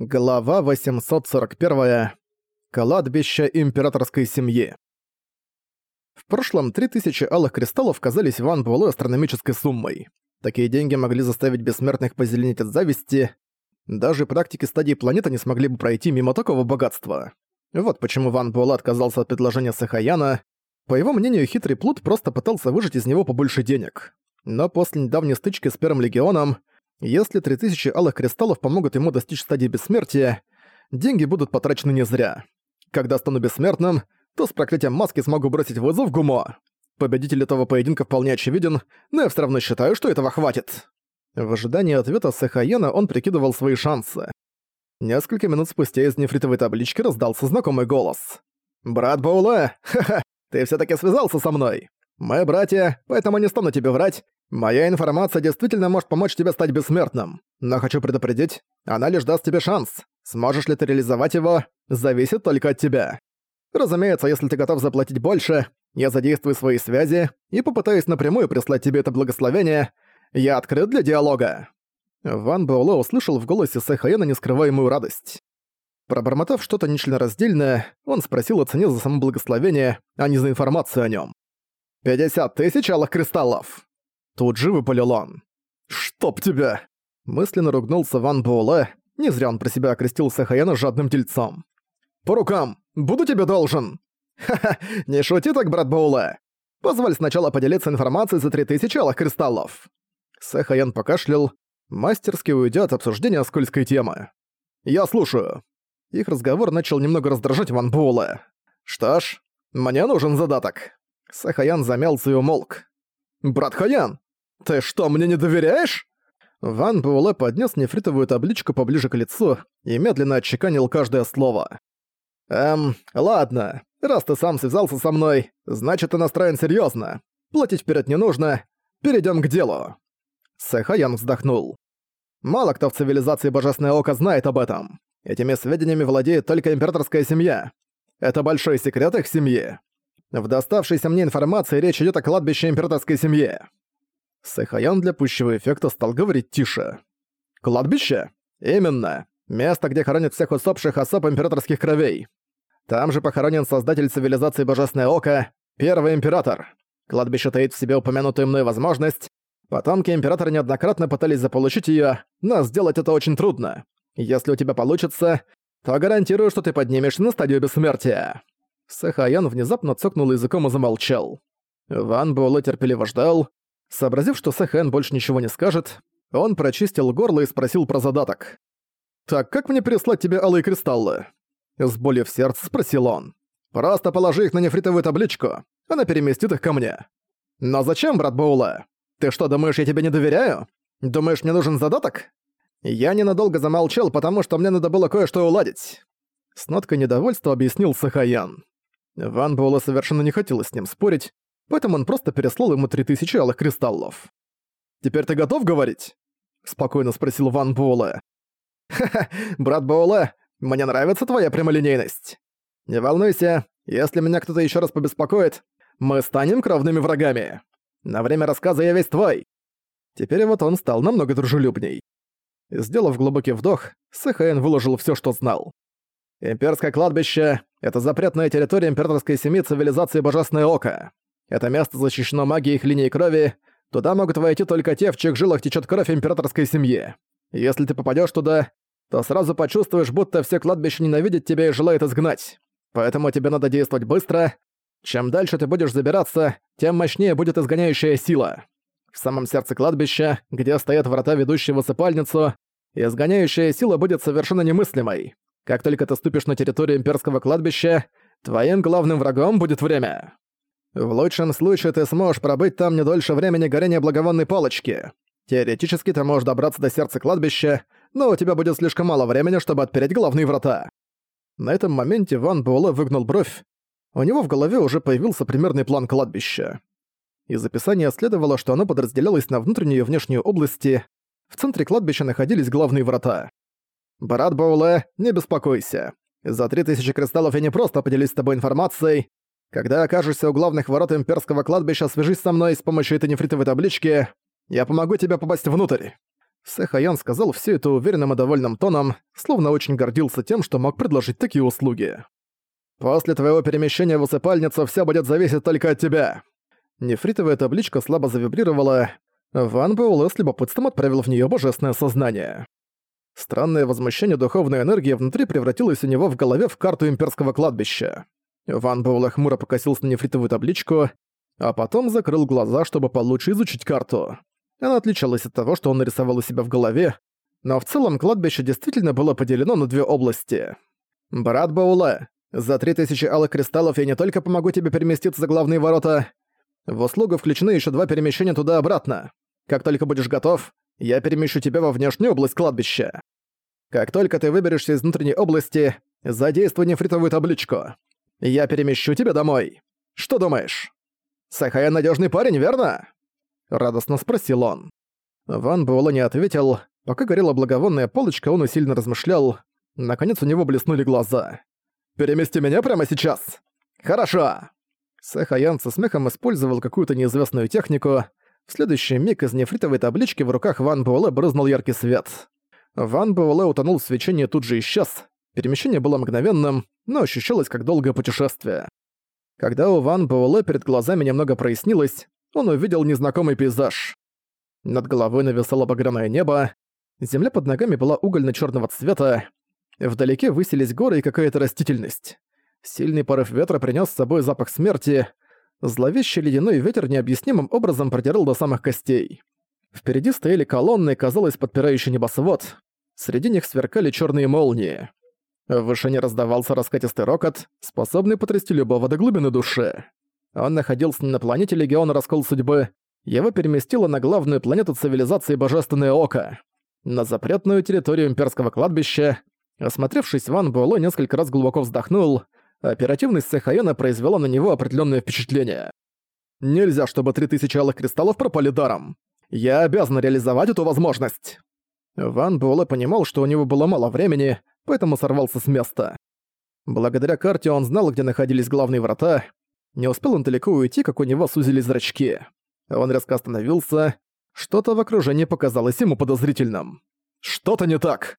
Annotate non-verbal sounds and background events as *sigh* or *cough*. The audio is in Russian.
Глава 841. Кладбище императорской семьи. В прошлом 3000 алых кристаллов казались Ван Буэлэ астрономической суммой. Такие деньги могли заставить бессмертных позеленеть от зависти. Даже практики стадии планеты не смогли бы пройти мимо такого богатства. Вот почему Ван Буэлэ отказался от предложения Сахаяна. По его мнению, хитрый плут просто пытался выжать из него побольше денег. Но после недавней стычки с Первым Легионом если 3000 алых кристаллов помогут ему достичь стадии бессмертия, деньги будут потрачены не зря. Когда стану бессмертным, то с проклятием маски смогу бросить вызов Гумо. Победитель этого поединка вполне очевиден, но я все равно считаю, что этого хватит. В ожидании ответа Сахаена он прикидывал свои шансы. Несколько минут спустя из нефритовой таблички раздался знакомый голос. «Брат Бауле, *laughs* ха-ха, ты все таки связался со мной. Мы братья, поэтому не стану тебе врать Моя информация действительно может помочь тебе стать бессмертным, но хочу предупредить, она лишь даст тебе шанс. Сможешь ли ты реализовать его, зависит только от тебя. Разумеется, если ты готов заплатить больше, я задействую свои связи и попытаюсь напрямую прислать тебе это благословение. Я открыт для диалога». Ван Буэлэ услышал в голосе Сэхаэна нескрываемую радость. Пробормотав что-то нечленораздельное, он спросил о цене за само благословение, а не за информацию о нем. «Пятьдесят тысяч алых кристаллов!» Тут же выпалил он. «Чтоб тебя!» Мысленно ругнулся Ван Буэлэ. Не зря он про себя окрестил Сахаяна жадным тельцом. «По рукам! Буду тебе должен!» «Ха-ха, не шути так, брат Буэлэ! Позволь сначала поделиться информацией за 3000 алых кристаллов!» Сахаян покашлял, мастерски уйдя от обсуждения скользкой темы. «Я слушаю». Их разговор начал немного раздражать Ван Буэлэ. «Что ж, мне нужен задаток». Сахаян замялся и умолк. «Брат Хаян, «Ты что, мне не доверяешь?» Ван Буэлэ поднес нефритовую табличку поближе к лицу и медленно отчеканил каждое слово. «Эм, ладно. Раз ты сам связался со мной, значит, ты настроен серьезно. Платить вперед не нужно. Перейдем к делу». Сэхаян вздохнул. «Мало кто в цивилизации Божественное Око знает об этом. Этими сведениями владеет только императорская семья. Это большой секрет их семьи. В доставшейся мне информации речь идет о кладбище императорской семьи. Сэхаян для пущего эффекта стал говорить тише. «Кладбище? Именно. Место, где хоронят всех усопших особ императорских кровей. Там же похоронен создатель цивилизации Божественное Око, Первый Император. Кладбище таит в себе упомянутую мной возможность. Потомки Императора неоднократно пытались заполучить её, но сделать это очень трудно. Если у тебя получится, то гарантирую, что ты поднимешься на стадию бессмертия». Сэхаян внезапно цокнул языком и замолчал. Ван Буэлэ терпеливо ждал, Сообразив, что Сэхэн больше ничего не скажет, он прочистил горло и спросил про задаток. «Так как мне переслать тебе алые кристаллы?» С болью в сердце спросил он. «Просто положи их на нефритовую табличку, она переместит их ко мне». «Но зачем, брат Боула? Ты что, думаешь, я тебе не доверяю? Думаешь, мне нужен задаток?» Я ненадолго замолчал, потому что мне надо было кое-что уладить. С ноткой недовольства объяснил Сахаян. Ван Буэлла совершенно не хотелось с ним спорить, поэтому он просто переслал ему 3000 алых кристаллов. «Теперь ты готов говорить?» — спокойно спросил Ван Буэлэ. «Ха-ха, брат Буэлэ, мне нравится твоя прямолинейность. Не волнуйся, если меня кто-то еще раз побеспокоит, мы станем кровными врагами. На время рассказа я весь твой». Теперь вот он стал намного дружелюбней. Сделав глубокий вдох, Сэхэн выложил все, что знал. «Имперское кладбище — это запретная территория императорской семьи цивилизации Божественное Око. Это место защищено магией их линии крови. Туда могут войти только те, в чьих жилах течет кровь императорской семьи. Если ты попадешь туда, то сразу почувствуешь, будто все кладбища ненавидят тебя и желают изгнать. Поэтому тебе надо действовать быстро. Чем дальше ты будешь забираться, тем мощнее будет изгоняющая сила. В самом сердце кладбища, где стоят врата, ведущие в осыпальницу, изгоняющая сила будет совершенно немыслимой. Как только ты ступишь на территорию имперского кладбища, твоим главным врагом будет время. В лучшем случае ты сможешь пробыть там не дольше времени горения благовонной палочки. Теоретически ты можешь добраться до сердца кладбища, но у тебя будет слишком мало времени, чтобы отпереть главные врата. На этом моменте Ван Буэлэ выгнул бровь. У него в голове уже появился примерный план кладбища. Из описания следовало, что оно подразделялось на внутреннюю и внешнюю области. В центре кладбища находились главные врата. «Брат Боуле, не беспокойся. За 3000 кристаллов я не просто поделюсь с тобой информацией, когда окажешься у главных ворот имперского кладбища, свяжись со мной с помощью этой нефритовой таблички. Я помогу тебе попасть внутрь. Сэхаян сказал все это уверенным и довольным тоном, словно очень гордился тем, что мог предложить такие услуги. «После твоего перемещения в усыпальницу все будет зависеть только от тебя». Нефритовая табличка слабо завибрировала. Ван Буэлэ с любопытством отправил в нее божественное сознание. Странное возмущение духовной энергии внутри превратилось у него в голове в карту имперского кладбища. Ван Буэлэ хмуро покосился на нефритовую табличку, а потом закрыл глаза, чтобы получше изучить карту. Она отличалась от того, что он нарисовал у себя в голове, но в целом кладбище действительно было поделено на две области. «Брат Баула, за три тысячи алых кристаллов я не только помогу тебе переместиться за главные ворота, в услугу включены еще два перемещения туда-обратно. Как только будешь готов, я перемещу тебя во внешнюю область кладбища. Как только ты выберешься из внутренней области, задействуй нефритовую табличку. Я перемещу тебя домой. Что думаешь? Сахая надежный парень, верно?» Радостно спросил он. Ван Буэлэ не ответил. Пока горела благовонная полочка, он усиленно размышлял. Наконец у него блеснули глаза. «Перемести меня прямо сейчас!» «Хорошо!» Сэхаян со смехом использовал какую-то неизвестную технику. В следующий миг из нефритовой таблички в руках Ван Буэлэ брызнул яркий свет. Ван Буэлэ утонул в свечении тут же исчез. Перемещение было мгновенным, но ощущалось как долгое путешествие. Когда у Ван Буэлэ перед глазами немного прояснилось, он увидел незнакомый пейзаж. Над головой нависало багряное небо, земля под ногами была угольно черного цвета, вдалеке высились горы и какая-то растительность. Сильный порыв ветра принес с собой запах смерти, зловещий ледяной ветер необъяснимым образом продирал до самых костей. Впереди стояли колонны, казалось, подпирающий небосвод. Среди них сверкали черные молнии. В вышине раздавался раскатистый рокот, способный потрясти любого до глубины души. Он находился не на планете Легиона Раскол Судьбы, его переместило на главную планету цивилизации Божественное Око, на запретную территорию имперского кладбища. Осмотревшись, Ван Буэлло несколько раз глубоко вздохнул, оперативность Сахайона произвела на него определенное впечатление. «Нельзя, чтобы 3000 алых кристаллов пропали даром. Я обязан реализовать эту возможность». Ван Буэлэ понимал, что у него было мало времени, поэтому сорвался с места. Благодаря карте он знал, где находились главные врата, не успел он далеко уйти, как у него сузились зрачки. Он резко остановился. Что-то в окружении показалось ему подозрительным. «Что-то не так!»